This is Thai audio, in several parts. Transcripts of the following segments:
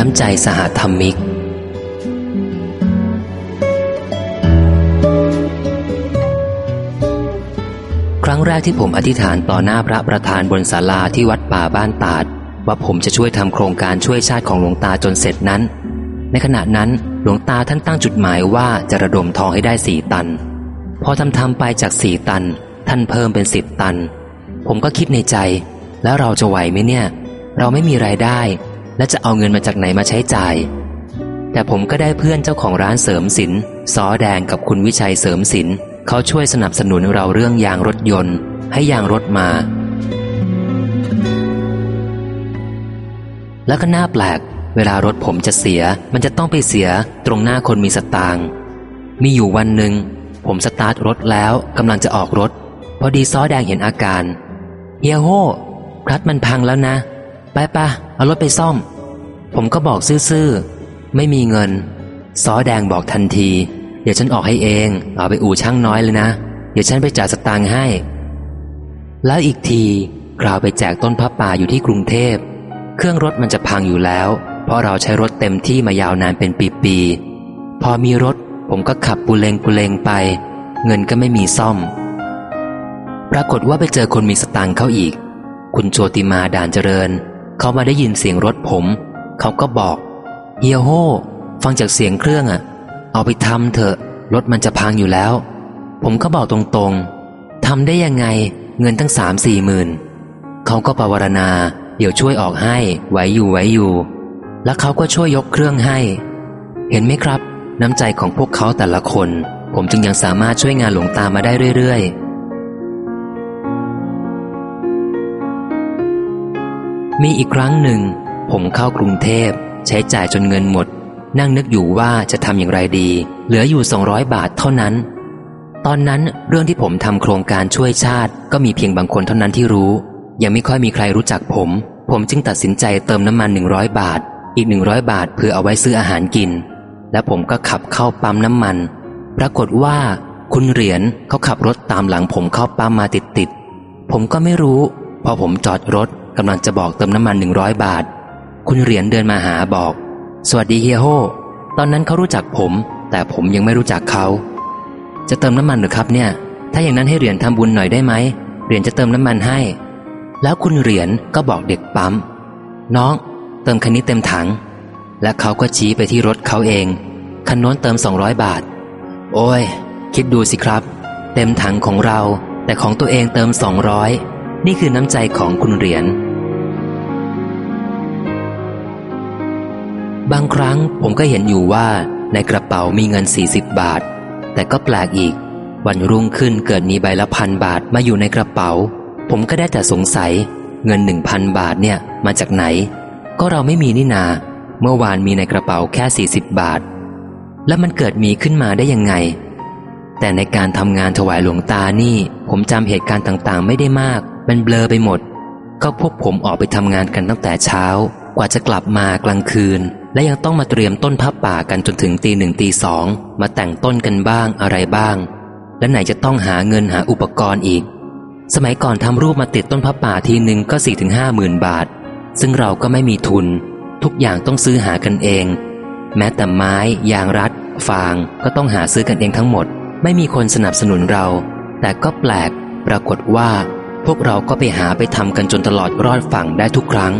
น้ำใจสหธรรมิก ครั้งแรกที่ผมอธิษฐานต่อหน้าพระประธานบนศาลาที่วัดป่าบ้านตาด ว่าผมจะช่วยทำโครงการช่วยชาติของหลวงตาจนเสร็จนั้น ในขณะนั้นหลวงตาท่านตั้งจุดหมายว่าจะระดมทองให้ได้สี่ตัน พอทำทำไปจากสี่ตัน ท่านเพิ่มเป็นสิบตัน ผมก็คิดในใจ แล้วเราจะไหวไหมเนี่ย เราไม่มีรายได้ และจะเอาเงินมาจากไหนมาใช้จ่าย แต่ผมก็ได้เพื่อนเจ้าของร้านเสริมสินซอแดงกับคุณวิชัยเสริมสินเขาช่วยสนับสนุนเราเรื่องยางรถยนต์ ให้ยางรถมา แล้วก็น่าแปลก เวลารถผมจะเสีย มันจะต้องไปเสียตรงหน้าคนมีสตางค์มีอยู่วันหนึ่งผมสตาร์ทรถแล้วกำลังจะออกรถ พอดีซอแดงเห็นอาการเฮียโฮคลัตมันพังแล้วนะ ไปปะเอารถไปซ่อม ผมก็บอกซื่อๆ ไม่มีเงินซอแดงบอกทันที เดี๋ยวฉันออกให้เอง เอาไปอู่ช่างน้อยเลยนะ เดี๋ยวฉันไปจ่ายสตางค์ให้ แล้วอีกทีกล่าวไปแจกต้นพระป่าอยู่ที่กรุงเทพ เครื่องรถมันจะพังอยู่แล้ว เพราะเราใช้รถเต็มที่มายาวนานเป็นปีๆ พอมีรถ ผมก็ขับปุเลงปุเลงไป เงินก็ไม่มีซ่อม ปรากฏว่าไปเจอคนมีสตังค์เขาอีก คุณโจติมาด่านเจริญ เขามาได้ยินเสียงรถผม เขาก็บอกเฮียโฮฟังจากเสียงเครื่องอะ่ะ เอาไปทำเถอะรถมันจะพังอยู่แล้ว ผมก็บอกตรงๆทำได้ยังไงเงินตั้งสามสี่หมื่นเขาก็ปรารณา เดี๋ยวช่วยออกให้ไหวอยู่ไหวอยู่ แล้วเขาก็ช่วยยกเครื่องให้ เห็นไหมครับ น้ำใจของพวกเขาแต่ละคน ผมจึงยังสามารถช่วยงานหลวงตามาได้เรื่อยๆมีอีกครั้งหนึ่ง ผมเข้ากรุงเทพ ใช้จ่ายจนเงินหมด นั่งนึกอยู่ว่าจะทำอย่างไรดี เหลืออยู่ 200 บาทเท่านั้น ตอนนั้นเรื่องที่ผมทำโครงการช่วยชาติ ก็มีเพียงบางคนเท่านั้นที่รู้ ยังไม่ค่อยมีใครรู้จักผม ผมจึงตัดสินใจเติมน้ำมัน 100 บาท อีก 100 บาทเพื่อเอาไว้ซื้ออาหารกิน และผมก็ขับเข้าปั๊มน้ำมัน ปรากฏว่า คุณเหรียญเขาขับรถตามหลังผมเข้าปั๊มมาติดๆผมก็ไม่รู้ พอผมจอดรถกำลังจะบอกเติมน้ำมัน 100 บาท คุณเหรียญเดินมาหาบอก สวัสดีเฮียโฮ ตอนนั้นเขารู้จักผม แต่ผมยังไม่รู้จักเขา จะเติมน้ำมันหรือครับเนี่ย ถ้าอย่างนั้นให้เหรียญทำบุญหน่อยได้ไหม เหรียญจะเติมน้ำมันให้ แล้วคุณเหรียญก็บอกเด็กปั๊ม น้อง เติมคันนี้เต็มถัง และเขาก็ชี้ไปที่รถเขาเอง คันโน้นเติม 200 บาท โอ้ย คิดดูสิครับ เต็มถังของเรา แต่ของตัวเองเติม 200 นี่คือน้ำใจของคุณเหรียญ บางครั้งผมก็เห็นอยู่ว่าในกระเป๋ามีเงิน 40 บาท แต่ก็แปลกอีก วันรุ่งขึ้นเกิดมีใบละพันบาทมาอยู่ในกระเป๋า ผมก็ได้แต่สงสัย เงินหนึ่งพันบาทเนี่ยมาจากไหน ก็เราไม่มีนี่นา เมื่อวานมีในกระเป๋าแค่ 40 บาท แล้วมันเกิดมีขึ้นมาได้ยังไง แต่ในการทำงานถวายหลวงตานี่ ผมจำเหตุการณ์ต่างๆ ไม่ได้มากเป็นเบลอไปหมด ก็พวกผมออกไปทำงานกันตั้งแต่เช้า กว่าจะกลับมากลางคืน และยังต้องมาเตรียมต้นพับป่ากันจนถึงตีหนึ่งตีสองมาแต่งต้นกันบ้างอะไรบ้าง และไหนจะต้องหาเงินหาอุปกรณ์อีก สมัยก่อนทำรูปมาติดต้นพับป่าทีหนึ่งก็สี่ถึงห้าหมื่นบาท ซึ่งเราก็ไม่มีทุน ทุกอย่างต้องซื้อหากันเอง แม้แต่ไม้ยางรัด ฟางก็ต้องหาซื้อกันเองทั้งหมด ไม่มีคนสนับสนุนเรา แต่ก็แปลก ปรากฏว่า พวกเราก็ไปหาไปทำกันจนตลอดรอดฝั่งได้ทุกครั้ง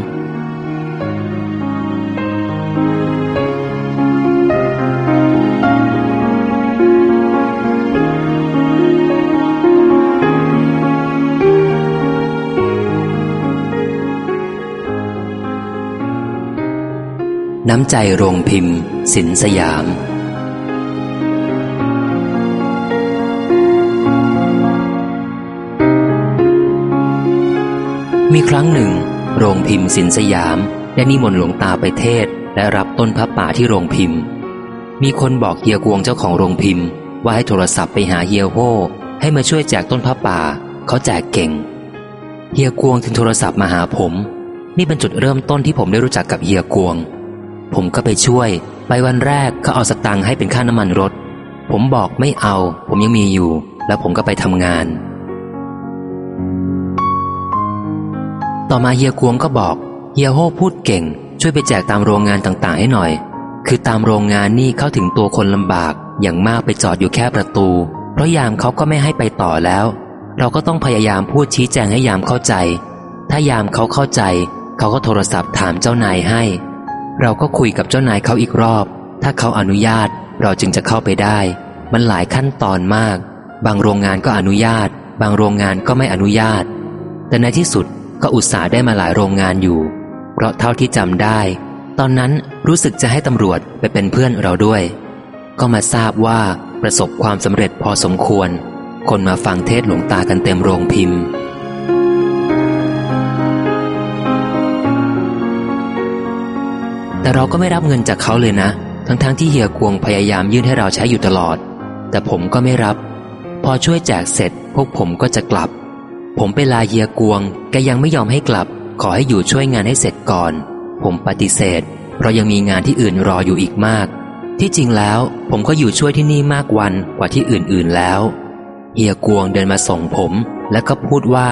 น้ำใจโรงพิมพ์ สินสยาม มีครั้งหนึ่ง โรงพิมพ์สินสยาม ได้นิมนต์หลวงตาไปเทศ และรับต้นพระป่าที่โรงพิมพ์ มีคนบอกเฮียกวงเจ้าของโรงพิมพ์ ว่าให้โทรศัพท์ไปหาเฮียโฮให้มาช่วยแจกต้นพระป่า เขาแจกเก่ง เฮียกวงถึงโทรศัพท์มาหาผม นี่เป็นจุดเริ่มต้นที่ผมได้รู้จักกับเฮียกวง ผมก็ไปช่วย ไปวันแรกเขาเอาสตังค์ให้เป็นค่าน้ำมันรถ ผมบอกไม่เอา ผมยังมีอยู่ แล้วผมก็ไปทำงาน ต่อมาเฮียกวงก็บอกเฮียโฮพูดเก่ง ช่วยไปแจกตามโรงงานต่างๆ ให้หน่อย คือตามโรงงานนี่เข้าถึงตัวคนลำบาก อย่างมากไปจอดอยู่แค่ประตู เพราะยามเขาก็ไม่ให้ไปต่อแล้ว เราก็ต้องพยายามพูดชี้แจงให้ยามเข้าใจ ถ้ายามเขาเข้าใจ เขาก็โทรศัพท์ถามเจ้านายให้ เราก็คุยกับเจ้านายเขาอีกรอบ ถ้าเขาอนุญาตเราจึงจะเข้าไปได้ มันหลายขั้นตอนมาก บางโรงงานก็อนุญาต บางโรงงานก็ไม่อนุญาต แต่ในที่สุดก็อุตส่าห์ได้มาหลายโรงงานอยู่ เพราะเท่าที่จำได้ ตอนนั้นรู้สึกจะให้ตำรวจไปเป็นเพื่อนเราด้วย ก็มาทราบว่าประสบความสำเร็จพอสมควร คนมาฟังเทศหลวงตากันเต็มโรงพิมพ์ แต่เราก็ไม่รับเงินจากเขาเลยนะ ทั้งๆทที่เฮียกวงพยายามยื่นให้เราใช้อยู่ตลอด แต่ผมก็ไม่รับ พอช่วยแจกเสร็จ พวกผมก็จะกลับ ผมไปลาเฮียกวงแกยังไม่ยอมให้กลับ ขอให้อยู่ช่วยงานให้เสร็จก่อน ผมปฏิเสธ เพราะยังมีงานที่อื่นรออยู่อีกมาก ที่จริงแล้วผมก็อยู่ช่วยที่นี่มากวันกว่าที่อื่นๆแล้ว เฮียกวงเดินมาส่งผม แล้วก็พูดว่า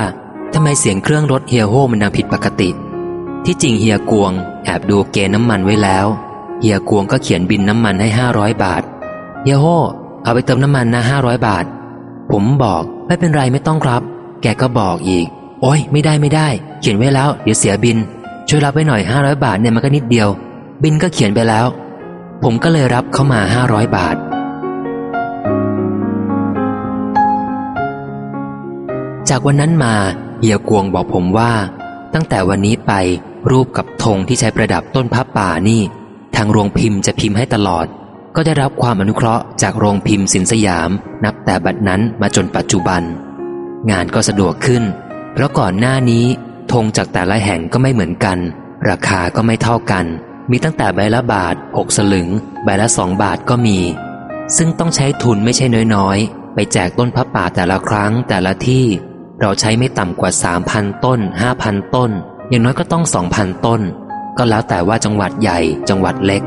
ทำไมเสียงเครื่องรถเฮียโฮมันดังผิดปกติ ที่จริงเฮียกวงแอบดูเกณฑ์น้ำมันไว้แล้ว เฮียกวงก็เขียนบินน้ำมันให้ห้าร้อยบาท เฮียโฮเอาไปเติมน้ำมันนะห้าร้อยบาท ผมบอกไม่เป็นไรไม่ต้องครับ แกก็บอกอีก โอ้ยไม่ได้ไม่ได้ เขียนไว้แล้วเดี๋ยวเสียบิน ช่วยรับไว้หน่อยห้าร้อยบาทเนี่ยมันก็นิดเดียว บินก็เขียนไปแล้ว ผมก็เลยรับเข้ามาห้าร้อยบาท จากวันนั้นมาเฮียกวงบอกผมว่า ตั้งแต่วันนี้ไปรูปกับธงที่ใช้ประดับต้นพับป่านี่ ทางโรงพิมพ์จะพิมพ์ให้ตลอด ก็ได้รับความอนุเคราะห์จากโรงพิมพ์สินสยาม นับแต่บัดนั้นมาจนปัจจุบัน งานก็สะดวกขึ้น เพราะก่อนหน้านี้ธงจากแต่ละแห่งก็ไม่เหมือนกัน ราคาก็ไม่เท่ากัน มีตั้งแต่ใบละบาทหกสลึง ใบละสองบาทก็มี ซึ่งต้องใช้ทุนไม่ใช่น้อยๆ ไปแจกต้นพระป่าแต่ละครั้งแต่ละที่ เราใช้ไม่ต่ำกว่า 3,000 ต้น 5,000 ต้น อย่างน้อยก็ต้อง 2,000 ต้น ก็แล้วแต่ว่าจังหวัดใหญ่จังหวัดเล็ก